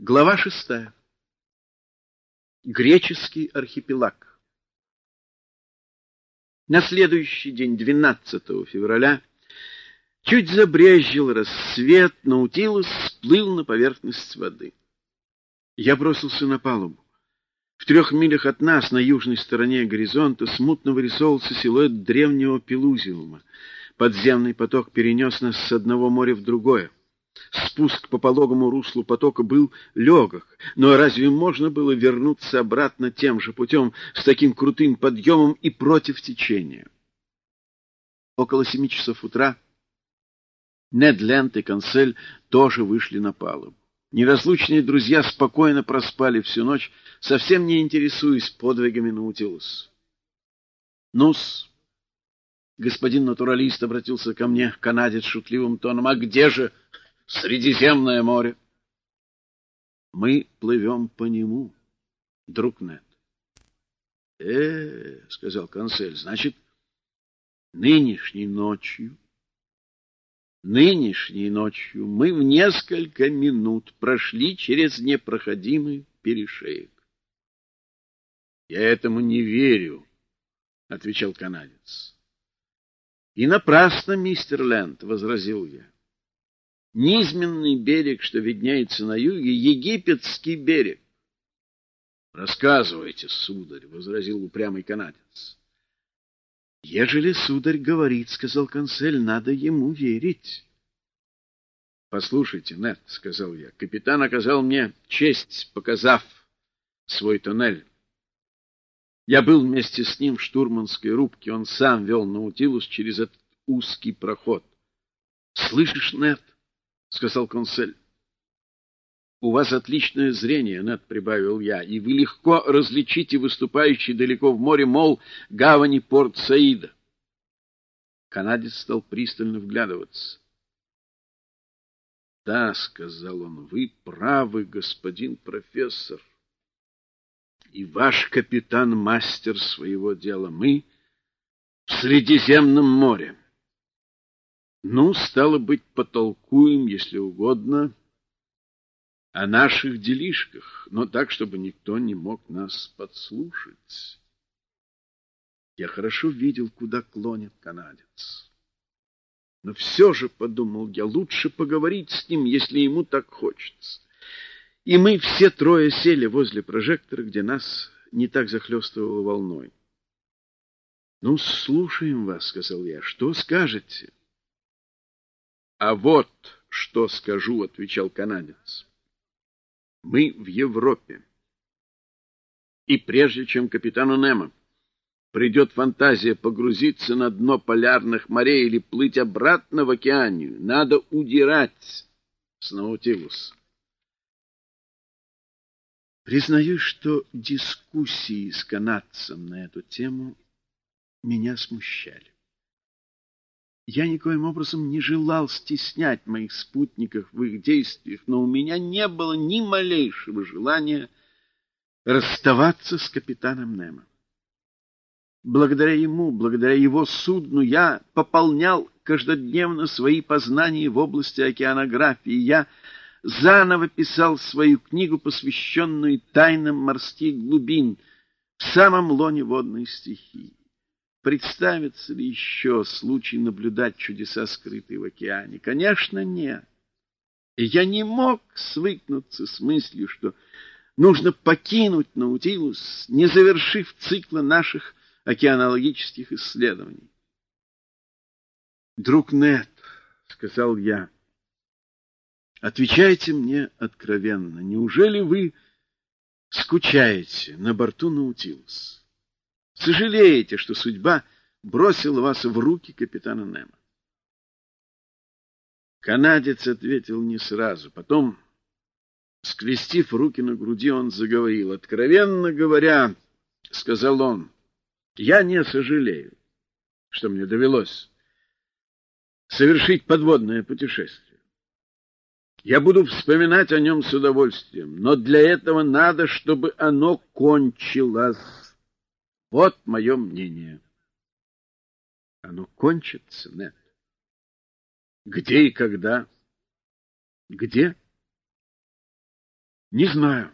Глава шестая. Греческий архипелаг. На следующий день, 12 февраля, чуть забрезжил рассвет, Наутилус всплыл на поверхность воды. Я бросился на палубу. В трех милях от нас, на южной стороне горизонта, смутно вырисовывался силуэт древнего Пелузиума. Подземный поток перенес нас с одного моря в другое. Спуск по пологому руслу потока был легок, но разве можно было вернуться обратно тем же путем с таким крутым подъемом и против течения? Около семи часов утра Нед Ленд и Консель тоже вышли на палубу. Неразлучные друзья спокойно проспали всю ночь, совсем не интересуясь подвигами Наутилус. «Ну-с», господин натуралист обратился ко мне, канадец шутливым тоном, «а где же...» Средиземное море. Мы плывем по нему, друг Нед. Э, — сказал консель, — значит, нынешней ночью, нынешней ночью мы в несколько минут прошли через непроходимый перешеек. — Я этому не верю, — отвечал канадец. — И напрасно, мистер Лэнд, — возразил я. Низменный берег, что виднеется на юге, египетский берег. — Рассказывайте, сударь, — возразил упрямый канадец. — Ежели сударь говорит, — сказал консель, — надо ему верить. — Послушайте, Нет, — сказал я, — капитан оказал мне честь, показав свой тоннель. Я был вместе с ним в штурманской рубке, он сам вел Наутилус через этот узкий проход. — Слышишь, Нет? — сказал консель. — У вас отличное зрение, Нед, — прибавил я, — и вы легко различите выступающий далеко в море мол гавани порт Саида. Канадец стал пристально вглядываться. — Да, — сказал он, — вы правы, господин профессор. И ваш капитан — мастер своего дела. Мы в Средиземном море. Ну, стало быть, потолкуем, если угодно, о наших делишках, но так, чтобы никто не мог нас подслушать. Я хорошо видел, куда клонит канадец. Но все же, — подумал я, — лучше поговорить с ним, если ему так хочется. И мы все трое сели возле прожектора, где нас не так захлестывало волной. — Ну, слушаем вас, — сказал я, — что скажете? — а вот что скажу, отвечал канадец. Мы в Европе. И прежде чем капитану Немо придет фантазия погрузиться на дно полярных морей или плыть обратно в океанию, надо удирать с Наутилуса. Признаюсь, что дискуссии с канадцем на эту тему меня смущали. Я никоим образом не желал стеснять моих спутников в их действиях, но у меня не было ни малейшего желания расставаться с капитаном Немо. Благодаря ему, благодаря его судну, я пополнял каждодневно свои познания в области океанографии. Я заново писал свою книгу, посвященную тайнам морских глубин, в самом лоне водной стихии. Представится ли еще случай наблюдать чудеса, скрытые в океане? Конечно, нет. И я не мог свыкнуться с мыслью, что нужно покинуть Наутилус, не завершив цикла наших океанологических исследований. «Друг Нет», — сказал я, — «отвечайте мне откровенно, неужели вы скучаете на борту Наутилус?» Сожалеете, что судьба бросила вас в руки капитана Немо. Канадец ответил не сразу. Потом, скрестив руки на груди, он заговорил. «Откровенно говоря, — сказал он, — я не сожалею, что мне довелось совершить подводное путешествие. Я буду вспоминать о нем с удовольствием, но для этого надо, чтобы оно кончилось. Вот мое мнение. Оно кончится, нет. Где и когда? Где? Не знаю.